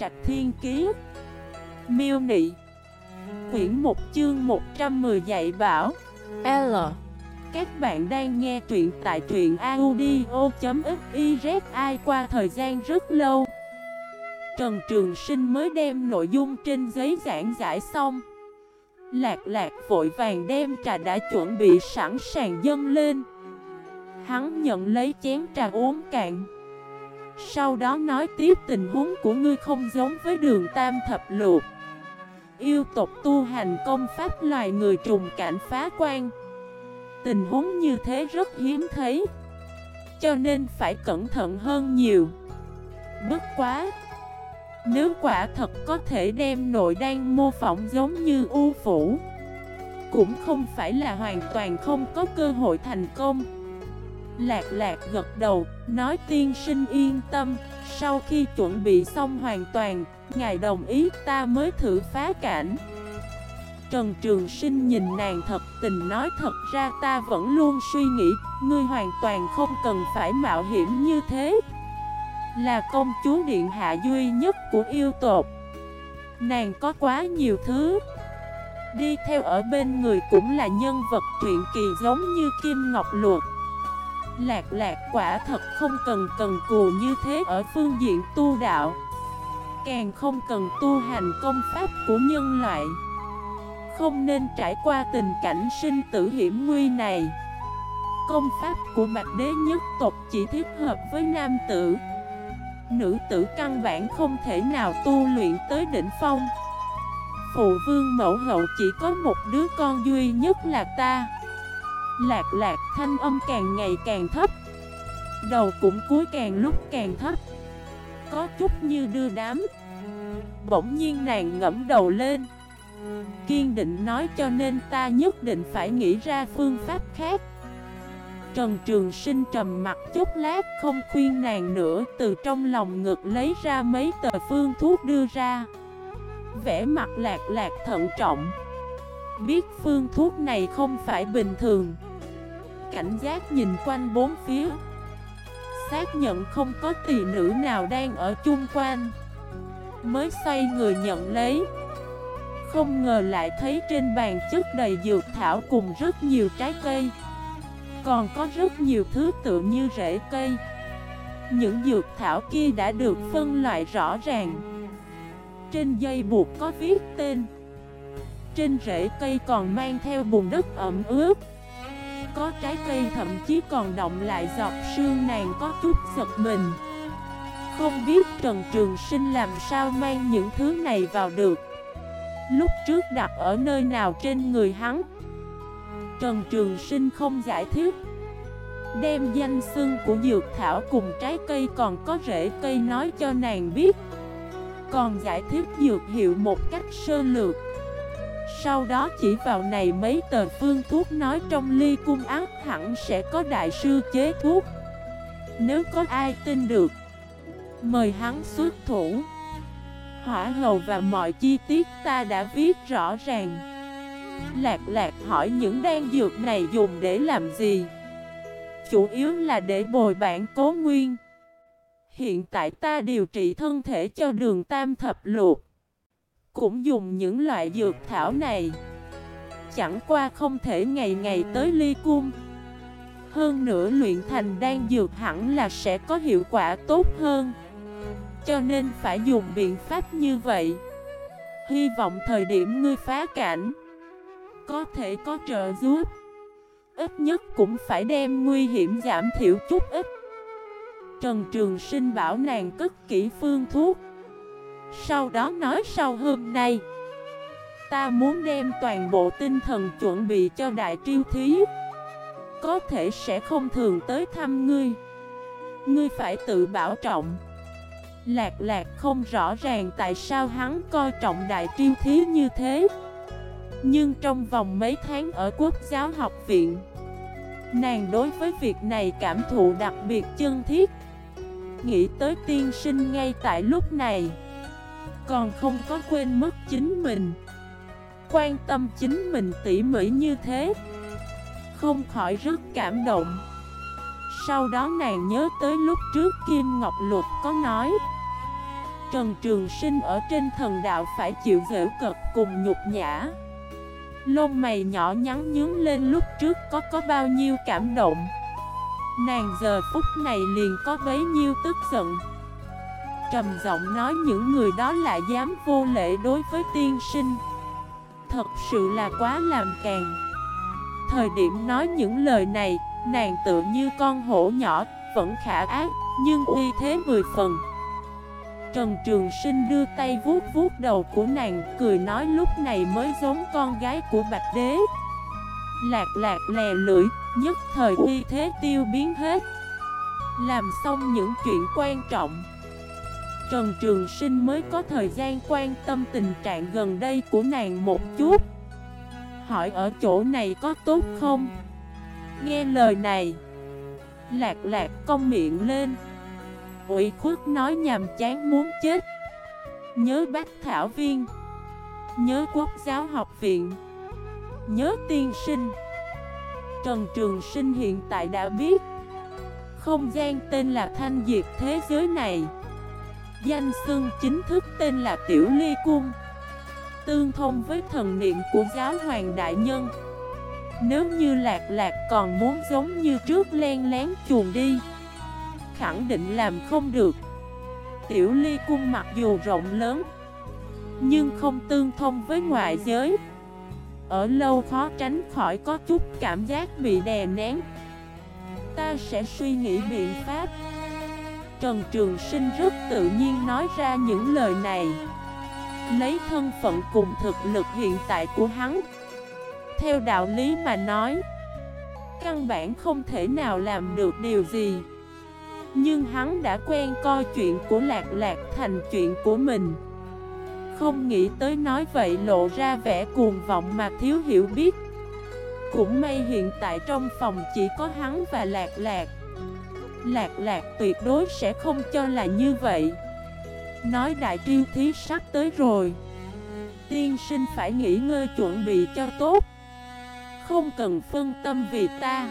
Trạch Thiên Kiế Miêu Nị. Quyển 1 chương 110 dạy bảo. L. Các bạn đang nghe truyện tại truyện audio.xyz Ai qua thời gian rất lâu, Trần Trường Sinh mới đem nội dung trên giấy giảng giải xong. Lạc lạc vội vàng đem trà đã chuẩn bị sẵn sàng dâng lên. Hắn nhận lấy chén trà uống cạn. Sau đó nói tiếp tình huống của ngươi không giống với đường tam thập luộc Yêu tộc tu hành công pháp loài người trùng cảnh phá quan. Tình huống như thế rất hiếm thấy, Cho nên phải cẩn thận hơn nhiều. Bất quá, Nếu quả thật có thể đem nội đan mô phỏng giống như u phủ Cũng không phải là hoàn toàn không có cơ hội thành công. Lạc lạc gật đầu, nói tiên sinh yên tâm Sau khi chuẩn bị xong hoàn toàn, ngài đồng ý ta mới thử phá cảnh. Trần Trường Sinh nhìn nàng thật tình nói thật ra ta vẫn luôn suy nghĩ Ngươi hoàn toàn không cần phải mạo hiểm như thế. Là công chúa điện hạ duy nhất của yêu tột Nàng có quá nhiều thứ. Đi theo ở bên người cũng là nhân vật truyện kỳ giống như Kim Ngọc Luộc. Lạc lạc quả thật không cần cần cù như thế ở phương diện tu đạo. Càng không cần tu hành công pháp của nhân loại, Không nên trải qua tình cảnh sinh tử hiểm nguy này. Công pháp của Bạch Đế nhất tộc chỉ thích hợp với nam tử. Nữ tử căn bản không thể nào tu luyện tới đỉnh phong. Phụ vương mẫu hậu chỉ có một đứa con duy nhất là ta. Lạc lạc, thanh âm càng ngày càng thấp. Đầu cũng cuối càng lúc càng thấp. Có chút như đưa đám. Bỗng nhiên nàng ngẫm đầu lên. Kiên định nói cho nên ta nhất định phải nghĩ ra phương pháp khác. Trần Trường Sinh trầm mặt chút lát, không khuyên nàng nữa, Từ trong lòng ngực lấy ra mấy tờ phương thuốc đưa ra. Vẽ mặt lạc lạc thận trọng. Biết phương thuốc này không phải bình thường. Cảnh giác nhìn quanh bốn phía. Xác nhận không có tỷ nữ nào đang ở chung quanh. Mới xoay người nhận lấy. Không ngờ lại thấy trên bàn chất đầy dược thảo cùng rất nhiều trái cây. Còn có rất nhiều thứ tự như rễ cây. Những dược thảo kia đã được phân loại rõ ràng. Trên dây buộc có viết tên. Trên rễ cây còn mang theo bùn đất ẩm ướt có trái cây, thậm chí còn động lại giọt sương nàng có chút giật mình. Không biết Trần Trường Sinh làm sao mang những thứ này vào được. Lúc trước đặt ở nơi nào trên người hắn? Trần Trường Sinh không giải thích. Đem danh xưng của dược thảo cùng trái cây còn có rễ cây nói cho nàng biết. Còn giải thích dược hiệu một cách sơ lược sau đó chỉ vào này mấy tờ phương thuốc nói trong ly cung ác hẳn sẽ có đại sư chế thuốc. Nếu có ai tin được, Mời hắn xuất thủ. Hỏa hầu và mọi chi tiết ta đã viết rõ ràng. Lạc lạc hỏi những đan dược này dùng để làm gì? Chủ yếu là để bồi bản cố nguyên. Hiện tại ta điều trị thân thể cho đường tam thập luộc cũng dùng những loại dược thảo này. Chẳng qua không thể ngày ngày tới ly cung. Hơn nữa luyện thành đan dược hẳn là sẽ có hiệu quả tốt hơn. Cho nên phải dùng biện pháp như vậy. Hy vọng thời điểm ngươi phá cảnh, Có thể có trợ giúp. Ít nhất cũng phải đem nguy hiểm giảm thiểu chút ít. Trần Trường Sinh bảo nàng cất kỹ phương thuốc sau đó nói sau hôm nay, Ta muốn đem toàn bộ tinh thần chuẩn bị cho đại triêu thí. Có thể sẽ không thường tới thăm ngươi. Ngươi phải tự bảo trọng. Lạc lạc không rõ ràng tại sao hắn coi trọng đại triêu thí như thế. Nhưng trong vòng mấy tháng ở quốc giáo học viện, Nàng đối với việc này cảm thụ đặc biệt chân thiết. Nghĩ tới tiên sinh ngay tại lúc này còn không có quên mất chính mình. Quan tâm chính mình tỉ mỉ như thế, Không khỏi rất cảm động. Sau đó nàng nhớ tới lúc trước Kim Ngọc Luật có nói, Trần Trường Sinh ở trên thần đạo phải chịu dễ cực cùng nhục nhã. Lông mày nhỏ nhắn nhướng lên lúc trước có có bao nhiêu cảm động. Nàng giờ phút này liền có bấy nhiêu tức giận. Trầm giọng nói những người đó lại dám vô lễ đối với tiên sinh. Thật sự là quá làm càng Thời điểm nói những lời này, Nàng tự như con hổ nhỏ, Vẫn khả ác, Nhưng uy thế mười phần. Trần Trường Sinh đưa tay vuốt vuốt đầu của nàng, Cười nói lúc này mới giống con gái của Bạch Đế. Lạc lạc lè lưỡi, Nhất thời uy thế tiêu biến hết. Làm xong những chuyện quan trọng Trần Trường Sinh mới có thời gian quan tâm tình trạng gần đây của nàng một chút. Hỏi ở chỗ này có tốt không? Nghe lời này, Lạc lạc cong miệng lên. Ủy khuất nói nhàm chán muốn chết. Nhớ bách thảo viên. Nhớ quốc giáo học viện. Nhớ tiên sinh. Trần Trường Sinh hiện tại đã biết. Không gian tên là Thanh Diệt thế giới này. Danh xưng chính thức tên là Tiểu Ly Cung, Tương thông với thần niệm của giáo hoàng đại nhân. Nếu như lạc lạc còn muốn giống như trước len lén chuồn đi, khẳng định làm không được. Tiểu ly cung mặc dù rộng lớn, Nhưng không tương thông với ngoại giới. Ở lâu khó tránh khỏi có chút cảm giác bị đè nén. Ta sẽ suy nghĩ biện pháp. Trần Trường Sinh rất tự nhiên nói ra những lời này. Lấy thân phận cùng thực lực hiện tại của hắn. Theo đạo lý mà nói, Căn bản không thể nào làm được điều gì. Nhưng hắn đã quen coi chuyện của Lạc Lạc thành chuyện của mình. Không nghĩ tới nói vậy lộ ra vẻ cuồng vọng mà thiếu hiểu biết. Cũng may hiện tại trong phòng chỉ có hắn và Lạc Lạc. Lạc Lạc, tuyệt đối sẽ không cho là như vậy. Nói đại triêu thí sắp tới rồi. Tiên sinh phải nghỉ ngơi chuẩn bị cho tốt. Không cần phân tâm vì ta.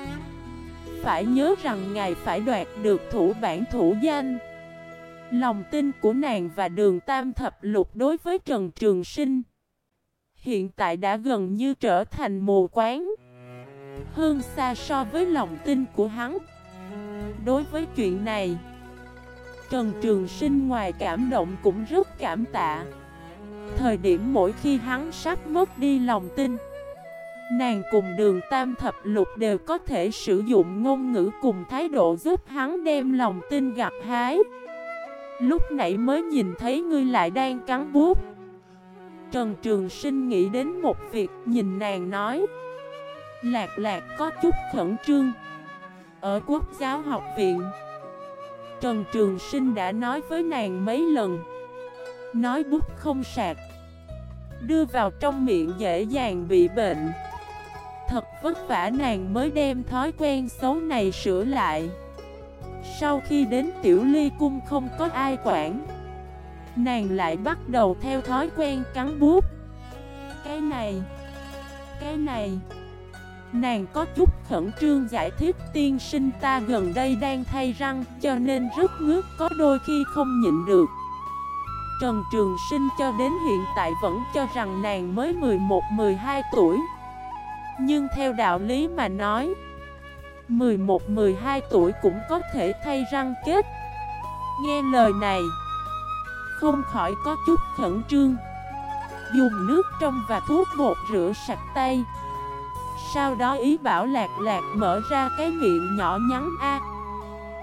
Phải nhớ rằng ngài phải đoạt được thủ bản thủ danh. Lòng tin của nàng và đường tam thập lục đối với Trần Trường Sinh Hiện tại đã gần như trở thành mù quáng, Hơn xa so với lòng tin của hắn. Đối với chuyện này, Trần Trường Sinh ngoài cảm động cũng rất cảm tạ. Thời điểm mỗi khi hắn sắp mất đi lòng tin, Nàng cùng đường tam thập lục đều có thể sử dụng ngôn ngữ cùng thái độ giúp hắn đem lòng tin gặp hái. Lúc nãy mới nhìn thấy ngươi lại đang cắn bút. Trần Trường Sinh nghĩ đến một việc, nhìn nàng nói, Lạc lạc có chút khẩn trương. Ở quốc giáo học viện. Trần Trường Sinh đã nói với nàng mấy lần. Nói bút không sạc. Đưa vào trong miệng dễ dàng bị bệnh. Thật vất vả nàng mới đem thói quen xấu này sửa lại. Sau khi đến tiểu ly cung không có ai quản. Nàng lại bắt đầu theo thói quen cắn bút. Cái này Cái này. Nàng có chút khẩn trương giải thích, tiên sinh ta gần đây đang thay răng, cho nên rất ngước, có đôi khi không nhịn được. Trần Trường Sinh cho đến hiện tại vẫn cho rằng nàng mới 11-12 tuổi. Nhưng theo đạo lý mà nói 11-12 tuổi cũng có thể thay răng kết. Nghe lời này, Không khỏi có chút khẩn trương. Dùng nước trong và thuốc bột rửa sạch tay. Sau đó ý bảo lạc lạc mở ra cái miệng nhỏ nhắn A.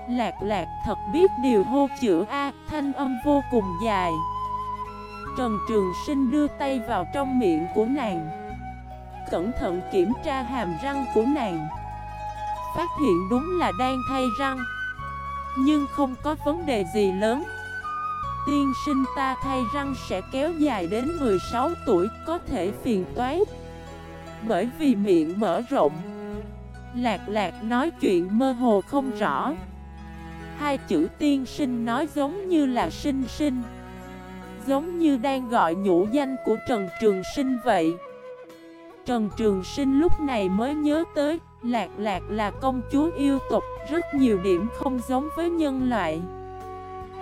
Lạc lạc thật biết điều hô chữ A, Thanh âm vô cùng dài. Trần Trường Sinh đưa tay vào trong miệng của nàng. Cẩn thận kiểm tra hàm răng của nàng. Phát hiện đúng là đang thay răng. Nhưng không có vấn đề gì lớn. Tiên sinh ta thay răng sẽ kéo dài đến 16 tuổi, có thể phiền toái. Bởi vì miệng mở rộng. Lạc lạc nói chuyện mơ hồ không rõ. Hai chữ tiên sinh nói giống như là sinh sinh, Giống như đang gọi nhũ danh của Trần Trường Sinh vậy. Trần Trường Sinh lúc này mới nhớ tới, Lạc Lạc là công chúa yêu tục Rất nhiều điểm không giống với nhân loại.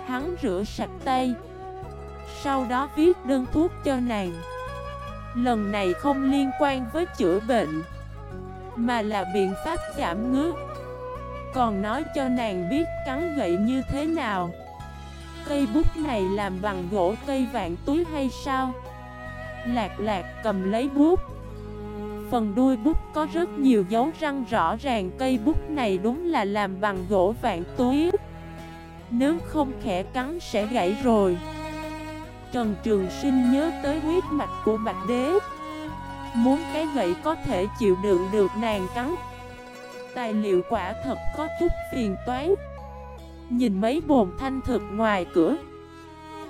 Hắn rửa sạch tay, sau đó viết đơn thuốc cho nàng. Lần này không liên quan với chữa bệnh, Mà là biện pháp giảm ngứa. Còn nói cho nàng biết cắn gậy như thế nào. Cây bút này làm bằng gỗ, cây vạn túi hay sao? Lạc lạc cầm lấy bút. Phần đuôi bút có rất nhiều dấu răng rõ ràng, cây bút này đúng là làm bằng gỗ vạn túi. Nếu không khẽ cắn sẽ gãy rồi. Trần Trường Sinh nhớ tới huyết mạch của Bạch Đế. Muốn cái gậy có thể chịu đựng được nàng cắn. Tài liệu quả thật có chút phiền toái. Nhìn mấy bồn thanh thực ngoài cửa.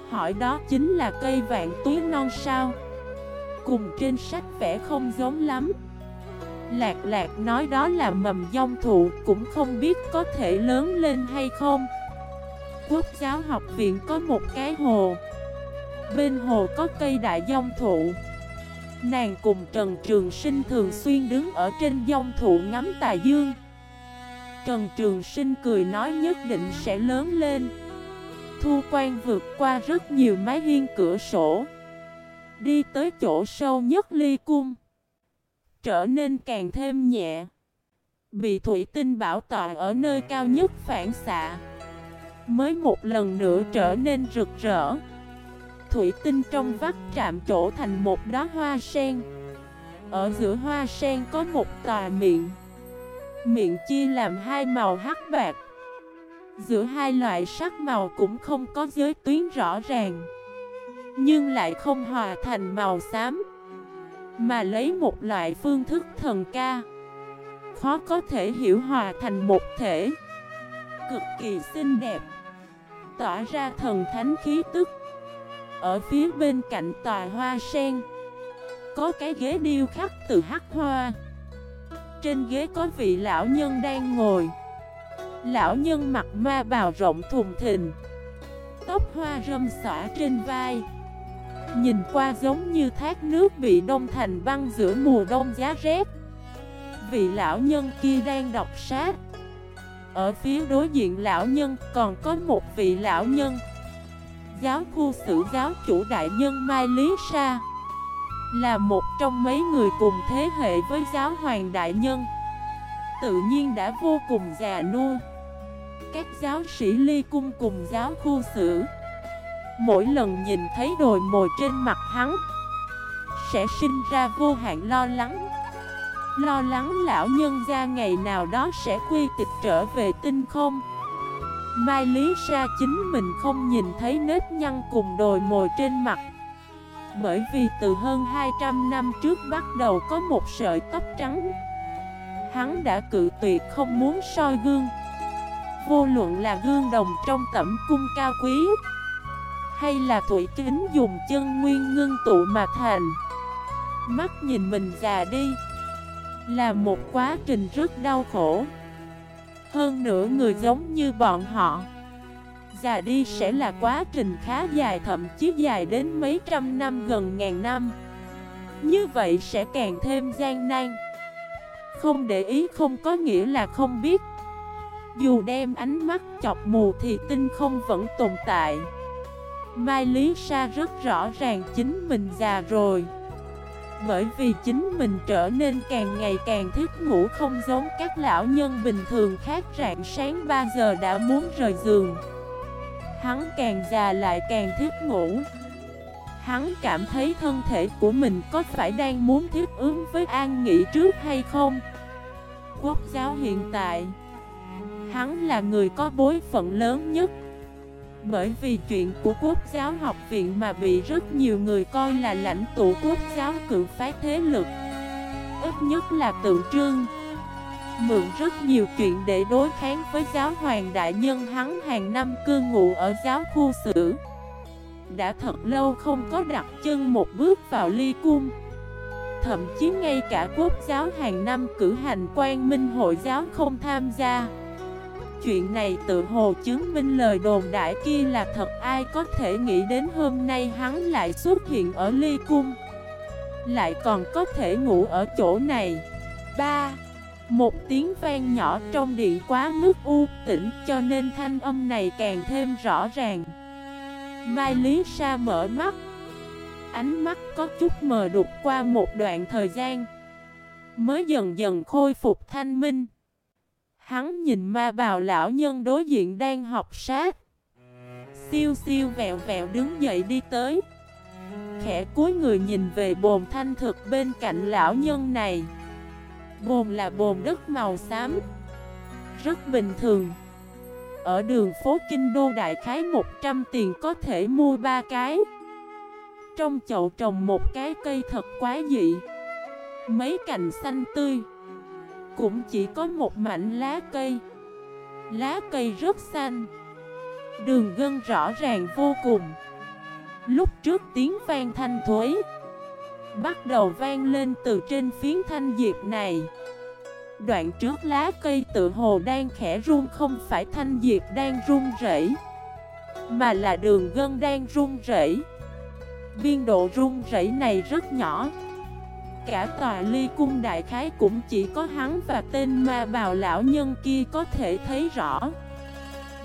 Hỏi đó chính là cây vạn túi non sao? Cùng trên sách vẽ không giống lắm. Lạc lạc nói đó là mầm dông thụ, Cũng không biết có thể lớn lên hay không. Quốc giáo học viện có một cái hồ. Bên hồ có cây đại dông thụ. Nàng cùng Trần Trường Sinh thường xuyên đứng ở trên dông thụ ngắm tà dương. Trần Trường Sinh cười nói nhất định sẽ lớn lên. Thu quan vượt qua rất nhiều mái hiên cửa sổ. Đi tới chỗ sâu nhất ly cung. Trở nên càng thêm nhẹ. Bị thủy tinh bảo tọa ở nơi cao nhất phản xạ. Mới một lần nữa trở nên rực rỡ. Thủy tinh trong vắt chạm chỗ thành một đóa hoa sen. Ở giữa hoa sen có một tòa miệng. Miệng chia làm hai màu hắc bạc. Giữa hai loại sắc màu cũng không có giới tuyến rõ ràng, Nhưng lại không hòa thành màu xám, Mà lấy một loại phương thức thần ca. Khó có thể hiểu hòa thành một thể. Cực kỳ xinh đẹp. Tỏa ra thần thánh khí tức. Ở phía bên cạnh tòa hoa sen. Có cái ghế điêu khắc từ hắc hoa. Trên ghế có vị lão nhân đang ngồi. Lão nhân mặc ma bào rộng thùng thình. Tóc hoa râm xỏa trên vai. Nhìn qua giống như thác nước bị đông thành băng giữa mùa đông giá rét. Vị lão nhân kia đang đọc sát. Ở phía đối diện lão nhân còn có một vị lão nhân. Giáo khu sử giáo chủ đại nhân Mai Lý Sa, là một trong mấy người cùng thế hệ với giáo hoàng đại nhân. Tự nhiên đã vô cùng già nua. Các giáo sĩ ly cung cùng giáo khu sử. Mỗi lần nhìn thấy đồi mồi trên mặt hắn, Sẽ sinh ra vô hạn lo lắng. Lo lắng lão nhân gia ngày nào đó sẽ quy tịch trở về tinh không. Mai Lý Sa chính mình không nhìn thấy nếp nhăn cùng đồi mồi trên mặt. Bởi vì từ hơn 200 năm trước bắt đầu có một sợi tóc trắng. Hắn đã cự tuyệt không muốn soi gương. Vô luận là gương đồng trong tẩm cung cao quý, Hay là thủy kính dùng chân nguyên ngưng tụ mà thành, Mắt nhìn mình già đi, Là một quá trình rất đau khổ. Hơn nữa người giống như bọn họ, già đi sẽ là quá trình khá dài, thậm chí dài đến mấy trăm năm, gần ngàn năm. Như vậy sẽ càng thêm gian nan. Không để ý, không có nghĩa là không biết. Dù đem ánh mắt chọc mù thì tinh không vẫn tồn tại. Mai Lý Sa rất rõ ràng chính mình già rồi. Bởi vì chính mình trở nên càng ngày càng thích ngủ không giống các lão nhân bình thường khác rạng sáng 3 giờ đã muốn rời giường. Hắn càng già lại càng thích ngủ. Hắn cảm thấy thân thể của mình có phải đang muốn thiết ứng với an nghỉ trước hay không? Quốc giáo hiện tại, Hắn là người có bối phận lớn nhất. Bởi vì chuyện của quốc giáo học viện mà bị rất nhiều người coi là lãnh tụ quốc giáo cự phái thế lực. Ít nhất là tượng trương. Mượn rất nhiều chuyện để đối kháng với giáo hoàng đại nhân hắn hàng năm cư ngụ ở giáo khu sử. Đã thật lâu không có đặt chân một bước vào ly cung. Thậm chí ngay cả quốc giáo hàng năm cử hành quan minh hội giáo không tham gia. Chuyện này tự hồ chứng minh lời đồn đại kia là thật. Ai có thể nghĩ đến hôm nay hắn lại xuất hiện ở ly cung? Lại còn có thể ngủ ở chỗ này. 3. Một tiếng vang nhỏ trong điện quá mức u tĩnh, cho nên thanh âm này càng thêm rõ ràng. Mai Lý Sa mở mắt. Ánh mắt có chút mờ đục qua một đoạn thời gian. Mới dần dần khôi phục thanh minh. Hắn nhìn ma bào lão nhân đối diện đang học sát. Siêu siêu vẹo vẹo đứng dậy đi tới. Khẽ cúi người nhìn về bồn thanh thực bên cạnh lão nhân này. Bồn là bồn đất màu xám, Rất bình thường. Ở đường phố Kinh Đô Đại Khái 100 tiền có thể mua ba cái. Trong chậu trồng một cái cây thật quá dị. Mấy cành xanh tươi. Cũng chỉ có một mảnh lá cây. Lá cây rất xanh. Đường gân rõ ràng vô cùng. Lúc trước tiếng vang thanh thối Bắt đầu vang lên từ trên phiến thanh diệp này. Đoạn trước lá cây tự hồ đang khẽ run không phải thanh diệp đang run rẩy, Mà là đường gân đang run rẩy. Biên độ run rẩy này rất nhỏ. Cả tòa ly cung đại khái cũng chỉ có hắn và tên ma bào lão nhân kia có thể thấy rõ.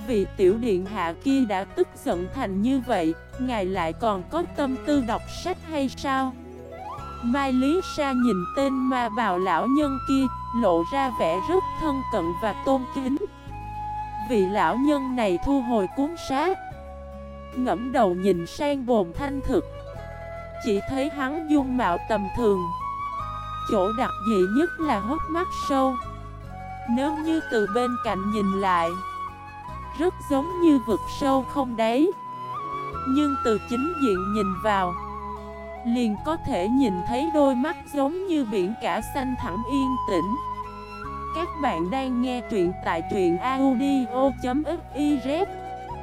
Vì tiểu điện hạ kia đã tức giận thành như vậy, Ngài lại còn có tâm tư đọc sách hay sao? Mai Lý Sa nhìn tên ma bào lão nhân kia, Lộ ra vẻ rất thân cận và tôn kính. Vị lão nhân này thu hồi cuốn sát Ngẫm đầu nhìn sang bồn thanh thực. Chỉ thấy hắn dung mạo tầm thường. Chỗ đặc dị nhất là hốc mắt sâu. Nếu như từ bên cạnh nhìn lại, Rất giống như vực sâu không đáy Nhưng từ chính diện nhìn vào, Liền có thể nhìn thấy đôi mắt giống như biển cả xanh thẳng yên tĩnh. Các bạn đang nghe truyện tại truyện audio.fif